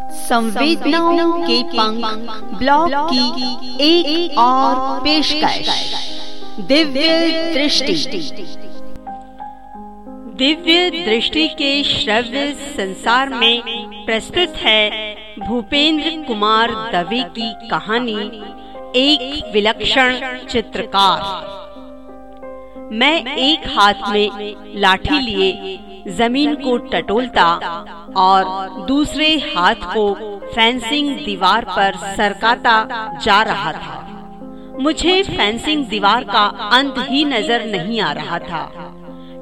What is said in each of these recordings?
संवेदनाओं के पंख ब्लॉग की एक, एक और पेशकश। दिव्य दृष्टि। दिव्य दृष्टि के श्रव्य संसार में प्रस्तुत है भूपेंद्र कुमार दवे की कहानी एक विलक्षण चित्रकार। मैं एक हाथ में लाठी लिए ज़मीन को टटोलता और दूसरे हाथ को फेंसिंग दीवार पर सरकाता जा रहा था। मुझे फेंसिंग दीवार का अंत ही नज़र नहीं आ रहा था।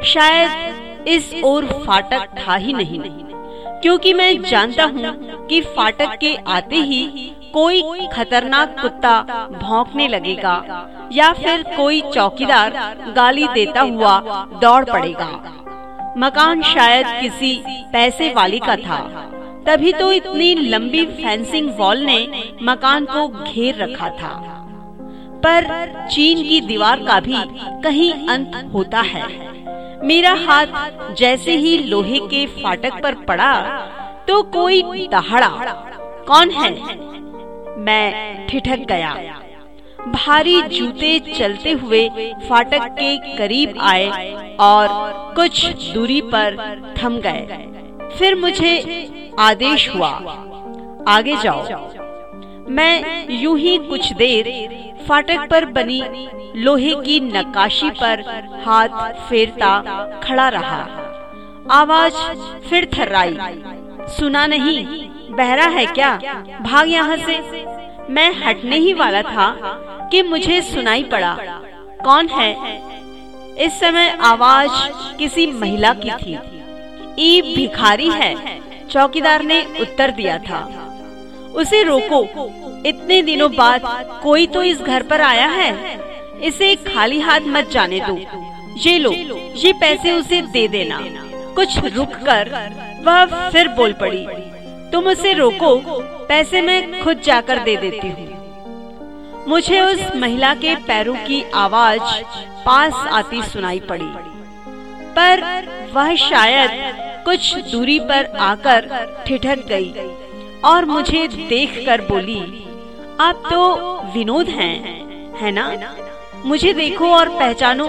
शायद इस ओर फाटक था ही नहीं, क्योंकि मैं जानता हूँ कि फाटक के आते ही कोई खतरनाक कुत्ता भौंकने लगेगा या फिर कोई चौकीदार गाली देता हुआ दौड़ पड़ेगा। मकान शायद किसी पैसे वाले का था। तभी तो इतनी लंबी फेंसिंग वॉल ने मकान को घेर रखा था। पर चीन की दीवार का भी कहीं अंत होता है। मेरा हाथ जैसे ही लोहे के फाटक पर पड़ा तो कोई दहाड़ा, कौन है? मैं ठिठक गया। भारी जूते चलते हुए फाटक के करीब आए और कुछ दूरी पर थम गए। फिर मुझे आदेश हुआ, आगे जाओ। मैं यूँ ही कुछ देर फाटक पर बनी लोहे की नक्काशी पर हाथ फेरता खड़ा रहा। आवाज़ फिर थर्राई, सुना नहीं, बहरा है क्या? भाग यहाँ से। मैं हटने ही वाला था कि मुझे सुनाई पड़ा, कौन है? इस समय आवाज़ किसी महिला की थी। ई भिखारी है, चौकीदार ने उत्तर दिया था। उसे रोको, इतने दिनों बाद कोई तो इस घर पर आया है? इसे खाली हाथ मत जाने दो। ये लो, ये पैसे उसे दे देना। कुछ रुक कर वह फिर बोल पड़ी, तुम उसे रोको, पैसे मैं खुद जाकर दे देती हूँ। मुझे उस महिला के पैरों की आवाज़ पास आती सुनाई पड़ी। पर वह शायद कुछ दूरी पर आकर ठिठक गई और मुझे देखकर बोली आप तो विनोद हैं, है ना? मुझे देखो और पहचानो।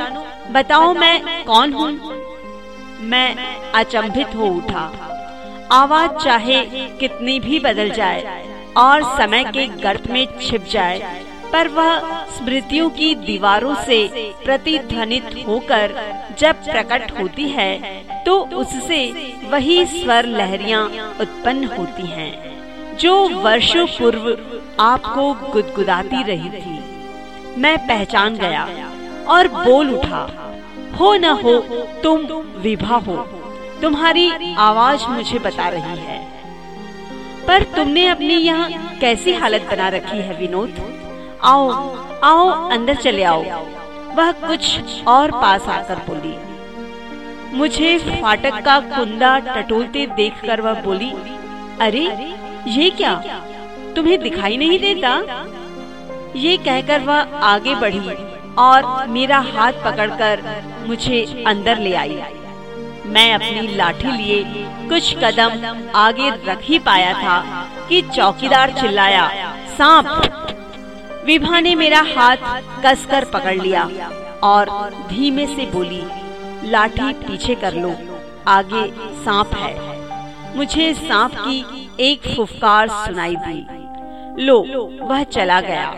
बताओ मैं कौन हूँ? मैं अचंभित हो उठा। आवाज़ चाहे कितनी भी बदल जाए और समय के गर्त में छिप जाए पर वह स्मृतियों की दीवारों से प्रतिध्वनित होकर जब प्रकट होती है तो उससे वही स्वर लहरियाँ उत्पन्न होती हैं, जो वर्षों पूर्व आपको गुदगुदाती रही थी। मैं पहचान गया और बोल उठा हो न हो तुम विभा हो तुम्हारी आवाज़ मुझे बता रही है। पर तुमने अपनी यहाँ कैसी हालत बना रखी है विनोद? आओ आओ, अंदर चले आओ। वह कुछ और पास आकर बोली। मुझे फाटक का कुंदा टटोलते देखकर वह बोली, अरे, ये क्या? तुम्हें दिखाई नहीं देता? ये कहकर वह आगे बढ़ी और मेरा हाथ पकड़कर मुझे अंदर ले आई। मैं अपनी लाठी लिए कुछ कदम आगे रख ही पाया था कि चौकीदार चिल्लाया, सांप विभा ने मेरा हाथ कसकर पकड़ लिया और धीमे से बोली, लाठी पीछे कर लो, आगे सांप है। मुझे सांप की एक फुफकार सुनाई दी। लो, वह चला गया।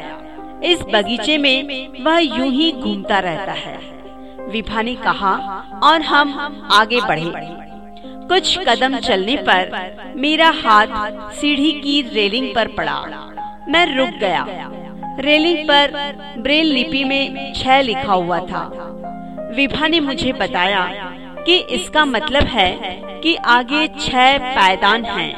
इस बगीचे में वह यूँ ही घूमता रहता है। विभा ने कहा, और हम आगे बढ़े। कुछ कदम चलने पर मेरा हाथ सीढ़ी की रेलिंग पर पड़ा। मैं रुक गया। रेलिंग पर ब्रेल लिपि में छह लिखा हुआ था। विभा ने मुझे बताया कि इसका मतलब है कि आगे छह पायदान हैं।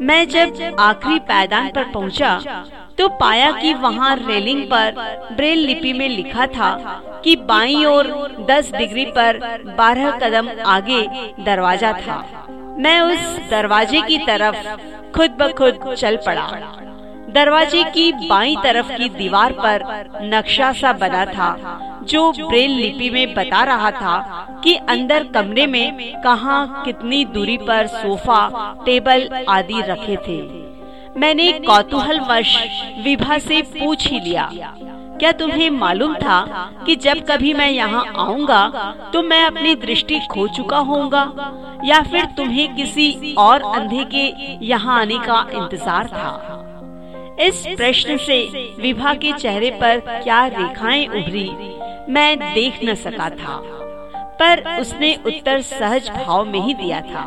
मैं जब आखिरी पायदान पर पहुँचा, तो पाया कि वहाँ रेलिंग पर ब्रेल लिपि में लिखा था कि बाई ओर 10 डिग्री पर 12 कदम आगे दरवाज़ा था। मैं उस दरवाजे की तरफ़ खुद ब खुद चल पड़ा। दरवाजे की बाई तरफ़ की दीवार पर नक्शा सा बना था, जो ब्रेल लिपि में बता रहा था कि अंदर कमरे में कहाँ कितनी दूरी पर सोफा, टेबल आदि रखे थे। मैंने कौतूहल वश विभा से पूछ ही लिया, क्या तुम्हें मालूम था कि जब कभी मैं यहाँ आऊँगा तो मैं अपनी दृष्टि खो चुका होऊँगा? या फिर तुम्हें किसी और अंधे के यहाँ आने का इंतज़ार था? इस प्रश्न से विभा के चेहरे पर क्या रेखाएँ उभरी? मैं देख न सका था, पर उसने उत्तर सहज भाव में ही दिया था।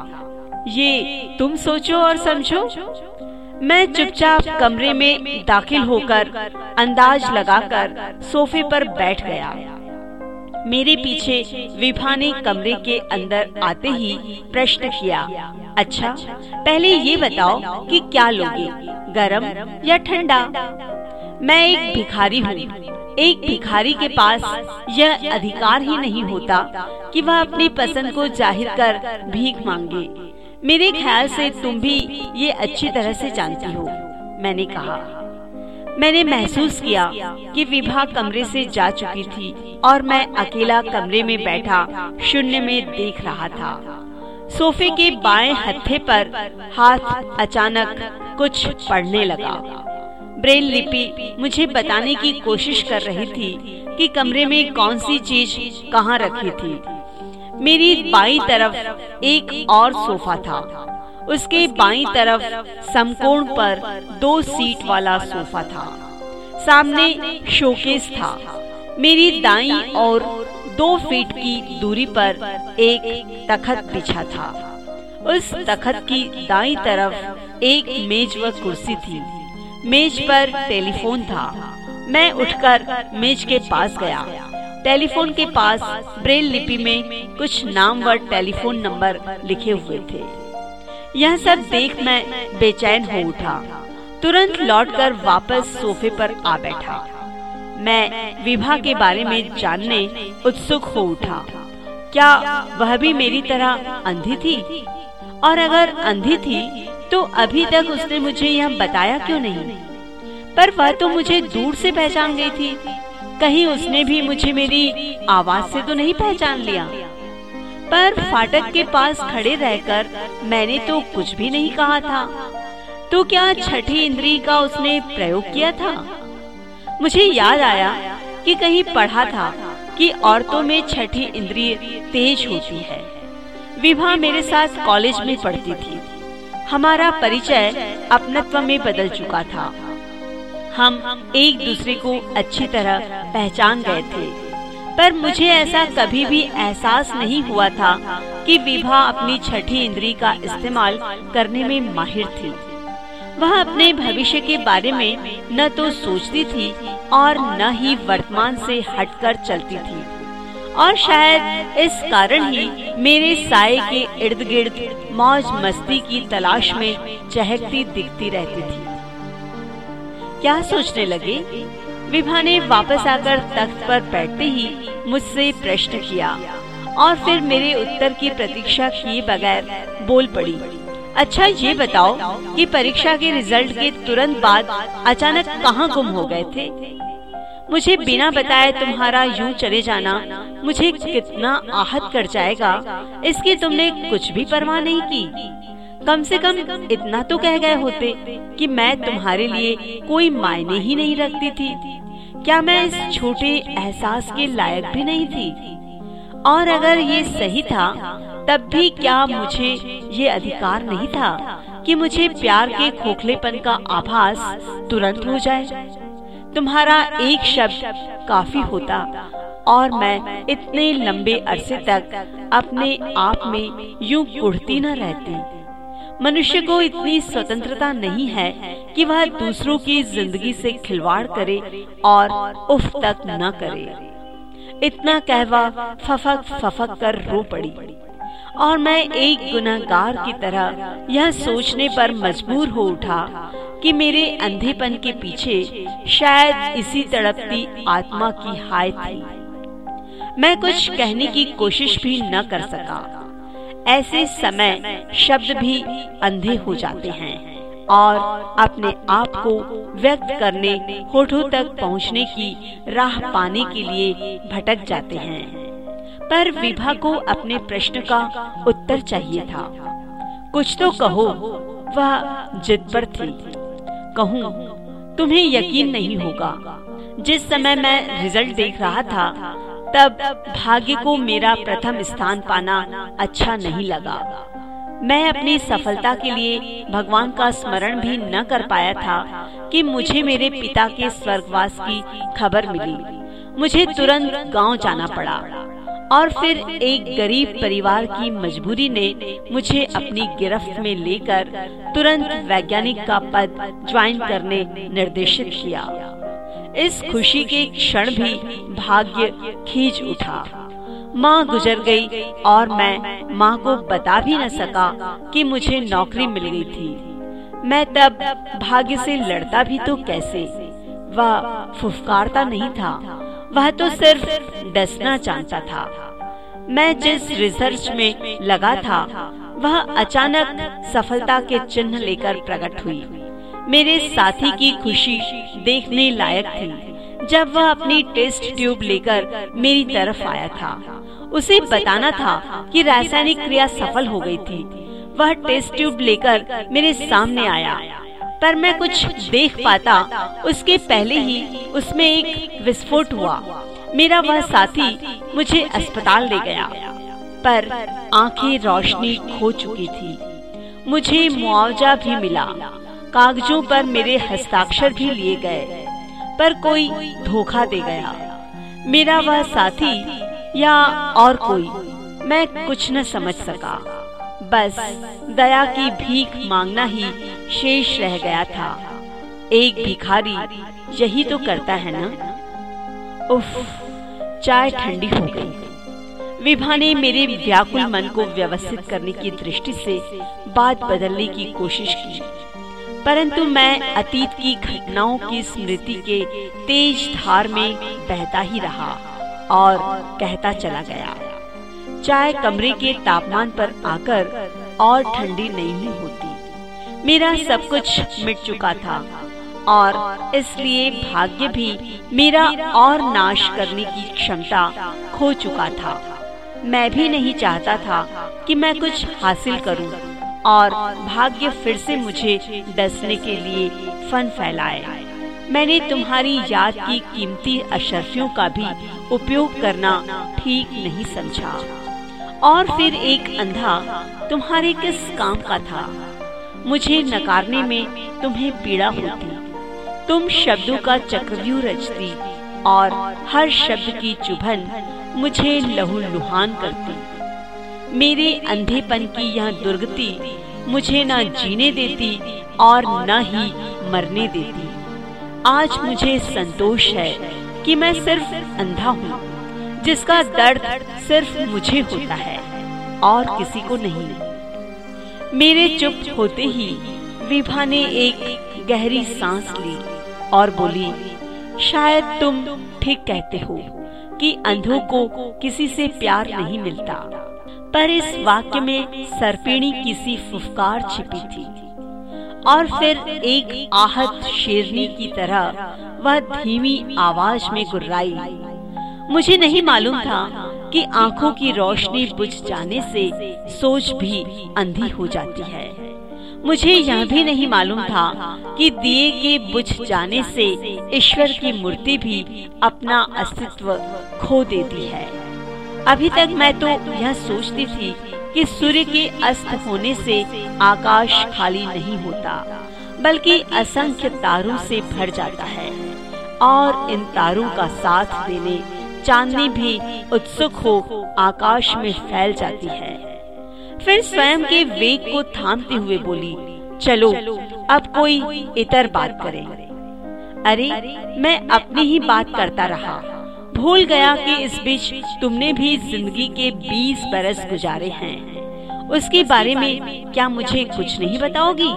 ये तुम सोचो और समझो। मैं चुपचाप कमरे में दाखिल होकर अंदाज लगाकर सोफे पर बैठ गया। मेरे पीछे विभा ने कमरे के अंदर आते ही प्रश्न किया अच्छा पहले ये बताओ कि क्या लोगे, गरम या ठंडा? मैं एक भिखारी हूँ, एक भिखारी के पास यह अधिकार ही नहीं होता कि वह अपनी पसंद को ज़ाहिर कर भीख मांगे। मेरे ख्याल से तुम भी ये अच्छी तरह से जानती हो, मैंने कहा। मैंने महसूस किया कि विभा कमरे से जा चुकी थी और मैं अकेला कमरे में बैठा शून्य में देख रहा था। सोफे के बाएँ हत्थे पर हाथ अचानक कुछ पढ़ने लगा। ब्रेल लिपि मुझे बताने की कोशिश कर रही थी कि कमरे में कौन सी चीज़ कहाँ रखी थी। मेरी बाई तरफ़ एक और सोफा था। उसके बाई तरफ़ समकोण पर दो सीट वाला सोफा था। सामने शोकेस था। मेरी दाई और दो फीट की दूरी पर एक तखत बिछा था। उस तखत की दाई तरफ़ एक मेज व कुर्सी थी। मेज पर टेलीफोन था। मैं उठकर मेज के पास गया। टेलीफोन के पास ब्रेल लिपि में कुछ नाम व टेलीफोन नंबर लिखे हुए थे। यह सब देख मैं बेचैन हो उठा। तुरंत लौटकर वापस सोफे पर आ बैठा। मैं विभा के बारे में जानने उत्सुक हो उठा। क्या वह भी मेरी तरह अंधी थी? और अगर अंधी थी तो अभी तक उसने मुझे यह बताया क्यों नहीं? पर वह तो मुझे दूर से पहचान गई थी। कहीं उसने भी मुझे मेरी आवाज़ से तो नहीं पहचान लिया? पर फाटक के पास खड़े रहकर मैंने तो कुछ भी नहीं कहा था। तो क्या छठी इंद्री का उसने प्रयोग किया था? मुझे याद आया कि कहीं पढ़ा था कि औरतों में छठी इंद्रिय तेज होती है। विभा मेरे साथ कॉलेज में पढ़ती थी। हमारा परिचय अपनत्व में बदल चुका था। हम एक दूसरे को अच्छी तरह पहचान गए थे। पर मुझे ऐसा कभी भी एहसास नहीं हुआ था कि विभा अपनी छठी इंद्री का इस्तेमाल करने में माहिर थी। वह अपने भविष्य के बारे में न तो सोचती थी और न ही वर्तमान से हटकर चलती थी। और शायद इस कारण ही मेरे साय के इर्द गिर्द मौज मस्ती की तलाश में चहकती दिखती रहती थी। क्या सोचने लगे? विभा ने वापस आकर तख्त पर बैठते ही मुझसे प्रश्न किया और फिर मेरे उत्तर की प्रतीक्षा किए बगैर बोल पड़ी। अच्छा ये बताओ कि परीक्षा के रिज़ल्ट के तुरंत बाद अचानक कहाँ गुम हो गए थे? मुझे बिना बताए तुम्हारा यूँ चले जाना मुझे कितना आहत कर जाएगा, इसकी तुमने कुछ भी परवाह नहीं की। कम से कम इतना तो कह गए होते कि मैं तुम्हारे लिए कोई मायने ही नहीं रखती थी। क्या मैं इस छोटे एहसास के लायक भी नहीं थी? और अगर ये सही था, तब भी क्या मुझे ये अधिकार नहीं था कि मुझे प्यार के खोखलेपन का आभास तुरंत हो जाए? तुम्हारा एक शब्द काफ़ी होता, और मैं इतने लंबे अरसे तक अपने आप में यूँ कुढ़ती न रहती। मनुष्य को इतनी स्वतंत्रता नहीं है कि वह दूसरों की ज़िंदगी से खिलवाड़ करे और उफ तक न करे। इतना कहवा फफक फफक कर रो पड़ी। और मैं एक गुनहगार की तरह यह सोचने पर मजबूर हो उठा कि मेरे अंधेपन के पीछे शायद इसी तड़पती आत्मा की हाय थी। मैं कुछ कहने की कोशिश भी न कर सका। ऐसे समय शब्द भी अंधे हो जाते हैं और अपने आप को व्यक्त करने, होठों तक पहुँचने की राह पाने के लिए भटक जाते हैं। पर विभा को अपने प्रश्न का उत्तर चाहिए था। कुछ तो कहो, वह जिद पर थी। कहूँ, तुम्हें यकीन नहीं होगा, जिस समय मैं रिज़ल्ट देख रहा था तब भाग्य को मेरा प्रथम स्थान पाना अच्छा नहीं लगा। मैं अपनी सफलता के लिए भगवान का स्मरण भी न कर पाया था कि मुझे मेरे पिता के स्वर्गवास की खबर मिली। मुझे तुरंत गाँव जाना पड़ा और फिर एक गरीब परिवार की मजबूरी ने मुझे अपनी गिरफ्त में लेकर तुरंत वैज्ञानिक का पद ज्वाइन करने निर्देशित किया। इस खुशी के क्षण भी भाग्य खींच उठा। माँ गुजर गई और मैं माँ को बता भी न सका कि मुझे नौकरी मिल गई थी। मैं तब भाग्य से लड़ता भी तो कैसे? वह फुफकारता नहीं था। वह तो सिर्फ़ डसना चाहता था। मैं जिस रिसर्च में लगा था, वह अचानक सफलता के चिन्ह लेकर प्रकट हुई। मेरे साथी की खुशी देखने लायक थी, जब वह अपनी टेस्ट ट्यूब लेकर मेरी तरफ़ आया था। उसे बताना था कि रासायनिक क्रिया सफल हो गई थी। वह टेस्ट ट्यूब लेकर मेरे सामने आया, पर मैं कुछ देख पाता, उसके पहले ही उसमें एक विस्फोट हुआ। मेरा वह साथी मुझे अस्पताल ले गया, पर आँखें रोशनी खो चुकी थी। मुझे मुआवजा भी मिला। कागजों पर मेरे हस्ताक्षर भी लिए गए, पर कोई धोखा दे गया। मेरा वह साथी या और कोई, मैं कुछ न समझ सका। बस दया की भीख मांगना ही शेष रह गया था। एक भिखारी यही तो करता है ना? उफ, चाय ठंडी हो गई। विभा ने मेरे व्याकुल मन को व्यवस्थित करने की दृष्टि से बात बदलने की कोशिश की। परंतु मैं अतीत की घटनाओं की स्मृति के तेज धार में बहता ही रहा और कहता चला गया। चाय कमरे के तापमान पर आकर और ठंडी नहीं होती। मेरा सब कुछ मिट चुका था और इसलिए भाग्य भी मेरा और नाश करने की क्षमता खो चुका था। मैं भी नहीं चाहता था कि मैं कुछ हासिल करूँ। और भाग्य फिर से मुझे डसने के लिए फन फैलाए। मैंने तुम्हारी याद की कीमती अशर्फियों का भी उपयोग करना ठीक नहीं समझा। और फिर एक अंधा तुम्हारे किस काम का था? मुझे नकारने में तुम्हें पीड़ा होती। तुम शब्दों का चक्रव्यूह रचती और हर शब्द की चुभन मुझे लहू लुहान करती। मेरे अंधेपन की यह दुर्गति मुझे न जीने देती और न ही मरने देती। आज मुझे संतोष है कि मैं सिर्फ़ अंधा हूँ, जिसका दर्द सिर्फ़ मुझे होता है और किसी को नहीं। मेरे चुप होते ही विभा ने एक गहरी सांस ली और बोली, शायद तुम ठीक कहते हो कि अंधों को किसी से प्यार नहीं मिलता। पर इस वाक्य में सर्पिणी किसी फुफकार छिपी थी। और फिर एक आहत शेरनी की तरह वह धीमी आवाज़ में गुर्राई। मुझे नहीं मालूम था कि आँखों की रोशनी बुझ जाने से सोच भी अंधी हो जाती है। मुझे यह भी नहीं मालूम था कि दिए के बुझ जाने से ईश्वर की मूर्ति भी अपना अस्तित्व खो देती है। अभी तक मैं तो यह सोचती थी कि सूर्य के अस्त होने से आकाश खाली नहीं होता, बल्कि असंख्य तारों से भर जाता है। और इन तारों का साथ देने चांदनी भी उत्सुक हो आकाश में फैल जाती है। फिर स्वयं के वेग को थामते हुए बोली, चलो, अब कोई इतर बात करे। अरे, मैं अपनी ही बात करता रहा। भूल गया कि इस बीच तुमने भी ज़िंदगी के बीस बरस गुजारे हैं। उसके बारे में क्या मुझे कुछ नहीं बताओगी?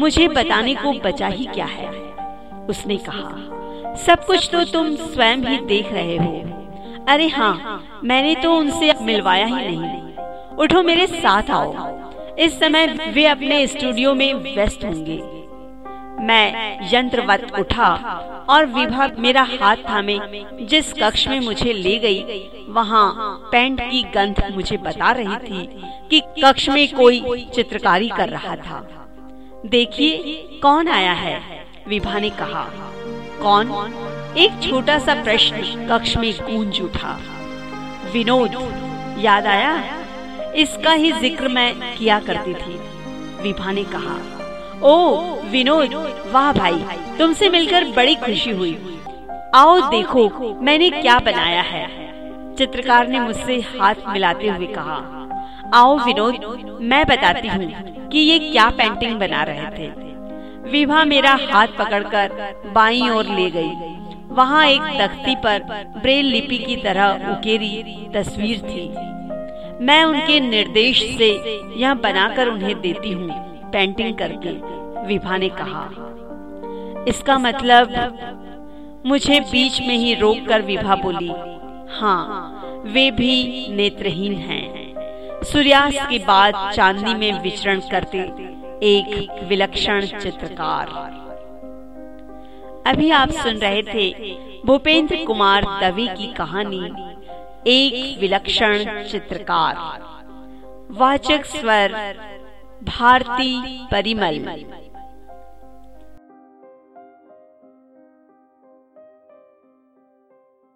मुझे बताने को बचा ही क्या है? उसने कहा, सब कुछ तो तुम स्वयं ही देख रहे हो। अरे हाँ मैंने तो उनसे मिलवाया ही नहीं। उठो मेरे साथ आओ। इस समय वे अपने स्टूडियो में व्यस्त होंगे। मैं यंत्रवत उठा और विभा मेरा हाथ थामे। जिस कक्ष में मुझे ले गई, वहाँ पेंट की गंध मुझे बता रही थी कि कक्ष में कोई चित्रकारी कर रहा था। देखिए कौन आया है? विभा ने कहा। कौन? एक छोटा सा प्रश्न कक्ष में गूंज उठा। विनोद याद आया? इसका ही ज़िक्र मैं किया करती थी विभा ने कहा। ओ, विनोद, वाह भाई, तुमसे मिलकर बड़ी खुशी हुई। आओ, देखो, मैंने क्या बनाया है। चित्रकार ने मुझसे हाथ मिलाते हुए कहा, आओ विनोद, मैं बताती हूँ कि ये क्या पेंटिंग बना रहे थे। विभा मेरा हाथ पकड़कर बाई ओर ले गई। वहाँ एक तख्ती पर ब्रेल लिपि की तरह उकेरी तस्वीर थी। मैं उनके निर्देश से यह बनाकर उन्हें देती हूँ। पेंटिंग करके, विभा ने कहा। इसका मतलब मुझे बीच में ही रोक कर विभा बोली हाँ वे भी नेत्रहीन हैं। सूर्यास्त के बाद चांदनी में विचरण करते एक विलक्षण चित्रकार। अभी आप सुन रहे थे भूपेंद्र कुमार दवे की कहानी, एक विलक्षण चित्रकार। वाचक स्वर भारती परिमल।